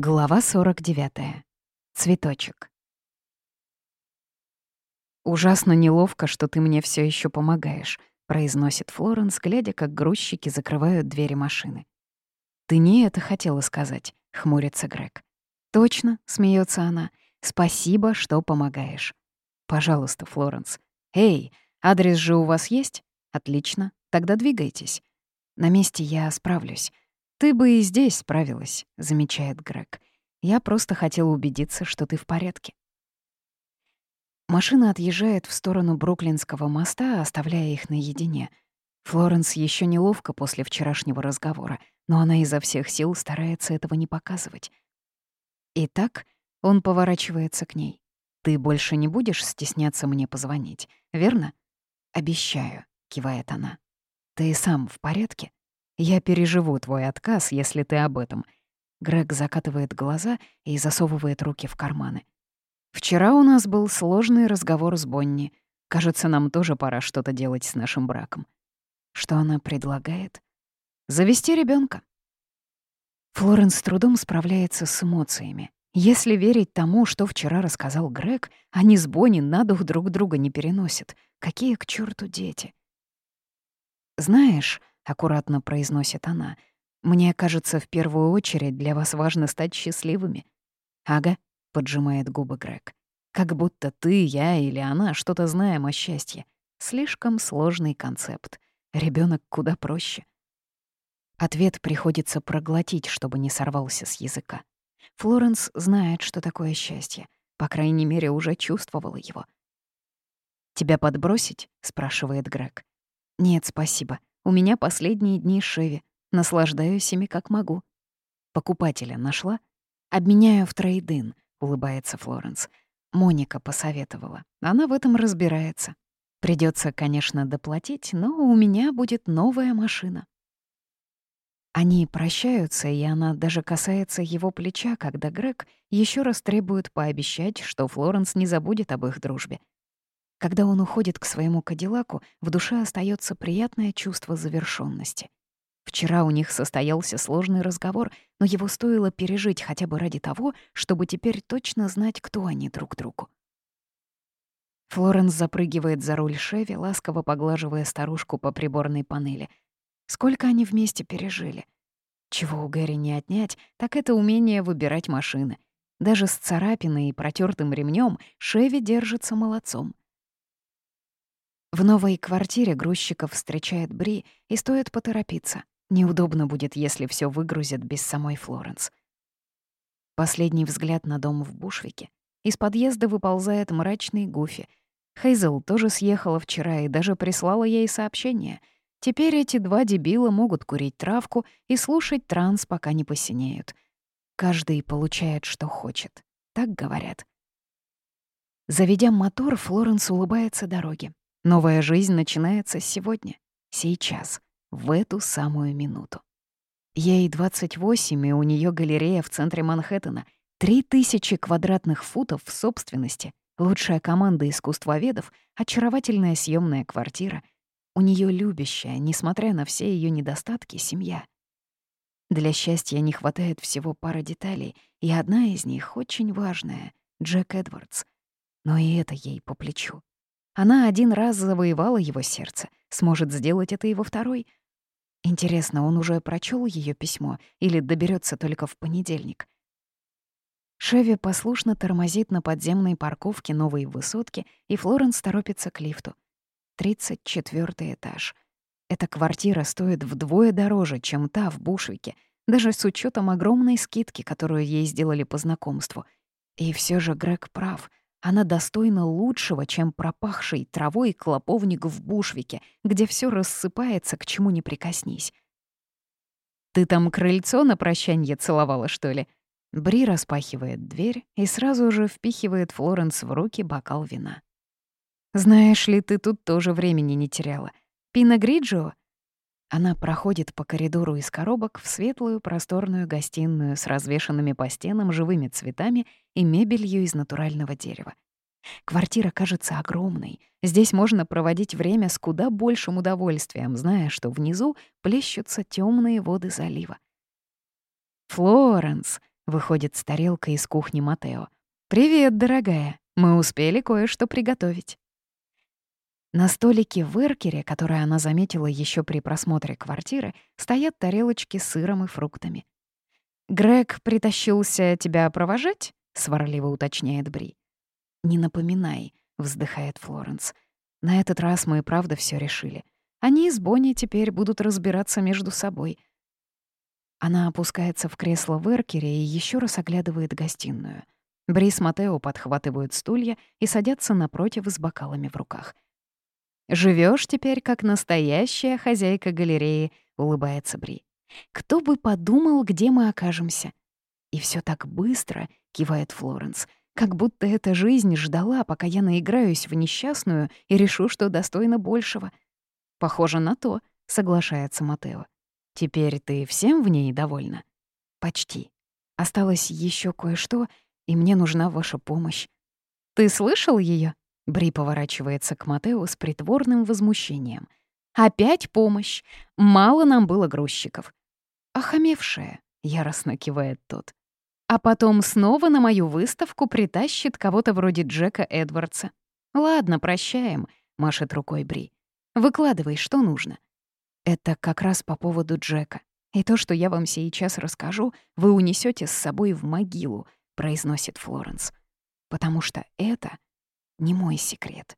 Глава 49. Цветочек. «Ужасно неловко, что ты мне все еще помогаешь», — произносит Флоренс, глядя, как грузчики закрывают двери машины. «Ты не это хотела сказать», — хмурится Грег. «Точно», — смеется она. «Спасибо, что помогаешь». «Пожалуйста, Флоренс. Эй, адрес же у вас есть? Отлично, тогда двигайтесь. На месте я справлюсь. «Ты бы и здесь справилась», — замечает Грег. «Я просто хотела убедиться, что ты в порядке». Машина отъезжает в сторону Бруклинского моста, оставляя их наедине. Флоренс еще неловко после вчерашнего разговора, но она изо всех сил старается этого не показывать. Итак, он поворачивается к ней. «Ты больше не будешь стесняться мне позвонить, верно?» «Обещаю», — кивает она. «Ты сам в порядке?» Я переживу твой отказ, если ты об этом. Грег закатывает глаза и засовывает руки в карманы. Вчера у нас был сложный разговор с Бонни. Кажется, нам тоже пора что-то делать с нашим браком. Что она предлагает? Завести ребенка. Флоренс с трудом справляется с эмоциями. Если верить тому, что вчера рассказал Грег, они с Бонни на дух друг друга не переносят. Какие к черту дети? Знаешь, аккуратно произносит она. Мне кажется, в первую очередь для вас важно стать счастливыми. Ага, поджимает губы Грег. Как будто ты, я или она что-то знаем о счастье. Слишком сложный концепт. Ребенок куда проще. Ответ приходится проглотить, чтобы не сорвался с языка. Флоренс знает, что такое счастье. По крайней мере, уже чувствовала его. «Тебя подбросить?» — спрашивает Грег. «Нет, спасибо. У меня последние дни Шеви. Наслаждаюсь ими как могу. Покупателя нашла? Обменяю в трейдин, улыбается Флоренс. Моника посоветовала. Она в этом разбирается. Придется, конечно, доплатить, но у меня будет новая машина. Они прощаются, и она даже касается его плеча, когда Грег еще раз требует пообещать, что Флоренс не забудет об их дружбе. Когда он уходит к своему кадиллаку, в душе остается приятное чувство завершенности. Вчера у них состоялся сложный разговор, но его стоило пережить хотя бы ради того, чтобы теперь точно знать, кто они друг другу. Флоренс запрыгивает за руль Шеви, ласково поглаживая старушку по приборной панели. Сколько они вместе пережили. Чего у Гэри не отнять, так это умение выбирать машины. Даже с царапиной и протертым ремнем Шеви держится молодцом. В новой квартире грузчиков встречает Бри, и стоит поторопиться. Неудобно будет, если все выгрузят без самой Флоренс. Последний взгляд на дом в Бушвике. Из подъезда выползает мрачный Гуфи. Хейзел тоже съехала вчера и даже прислала ей сообщение. Теперь эти два дебила могут курить травку и слушать транс, пока не посинеют. Каждый получает, что хочет. Так говорят. Заведя мотор, Флоренс улыбается дороге. Новая жизнь начинается сегодня, сейчас, в эту самую минуту. Ей 28, и у нее галерея в центре Манхэттена, 3000 квадратных футов в собственности, лучшая команда искусствоведов, очаровательная съемная квартира. У нее любящая, несмотря на все ее недостатки, семья. Для счастья не хватает всего пары деталей, и одна из них очень важная — Джек Эдвардс. Но и это ей по плечу. Она один раз завоевала его сердце, сможет сделать это во второй. Интересно, он уже прочел ее письмо или доберется только в понедельник? Шеви послушно тормозит на подземной парковке новой высотки, и Флоренс торопится к лифту. 34 этаж. Эта квартира стоит вдвое дороже, чем та в Бушвике, даже с учетом огромной скидки, которую ей сделали по знакомству. И все же Грег прав. Она достойна лучшего, чем пропахший травой клоповник в Бушвике, где все рассыпается, к чему не прикоснись. «Ты там крыльцо на прощанье целовала, что ли?» Бри распахивает дверь и сразу же впихивает Флоренс в руки бокал вина. «Знаешь ли, ты тут тоже времени не теряла. Пина Гриджио?» Она проходит по коридору из коробок в светлую просторную гостиную с развешанными по стенам живыми цветами и мебелью из натурального дерева. Квартира кажется огромной. Здесь можно проводить время с куда большим удовольствием, зная, что внизу плещутся темные воды залива. «Флоренс!» — Выходит с тарелкой из кухни Матео. «Привет, дорогая. Мы успели кое-что приготовить». На столике в эркере, который она заметила еще при просмотре квартиры, стоят тарелочки с сыром и фруктами. «Грег притащился тебя провожать?» — сварливо уточняет Бри. «Не напоминай», — вздыхает Флоренс. «На этот раз мы и правда все решили. Они с Бонни теперь будут разбираться между собой». Она опускается в кресло в эркере и еще раз оглядывает гостиную. Бри с Матео подхватывают стулья и садятся напротив с бокалами в руках — Живешь теперь как настоящая хозяйка галереи», — улыбается Бри. «Кто бы подумал, где мы окажемся?» «И все так быстро», — кивает Флоренс, «как будто эта жизнь ждала, пока я наиграюсь в несчастную и решу, что достойна большего». «Похоже на то», — соглашается Матео. «Теперь ты всем в ней довольна?» «Почти. Осталось еще кое-что, и мне нужна ваша помощь». «Ты слышал ее? Бри поворачивается к Матео с притворным возмущением. «Опять помощь! Мало нам было грузчиков!» «Охамевшая!» — яростно кивает тот. «А потом снова на мою выставку притащит кого-то вроде Джека Эдвардса. Ладно, прощаем», — машет рукой Бри. «Выкладывай, что нужно». «Это как раз по поводу Джека. И то, что я вам сейчас расскажу, вы унесете с собой в могилу», — произносит Флоренс. «Потому что это не мой секрет.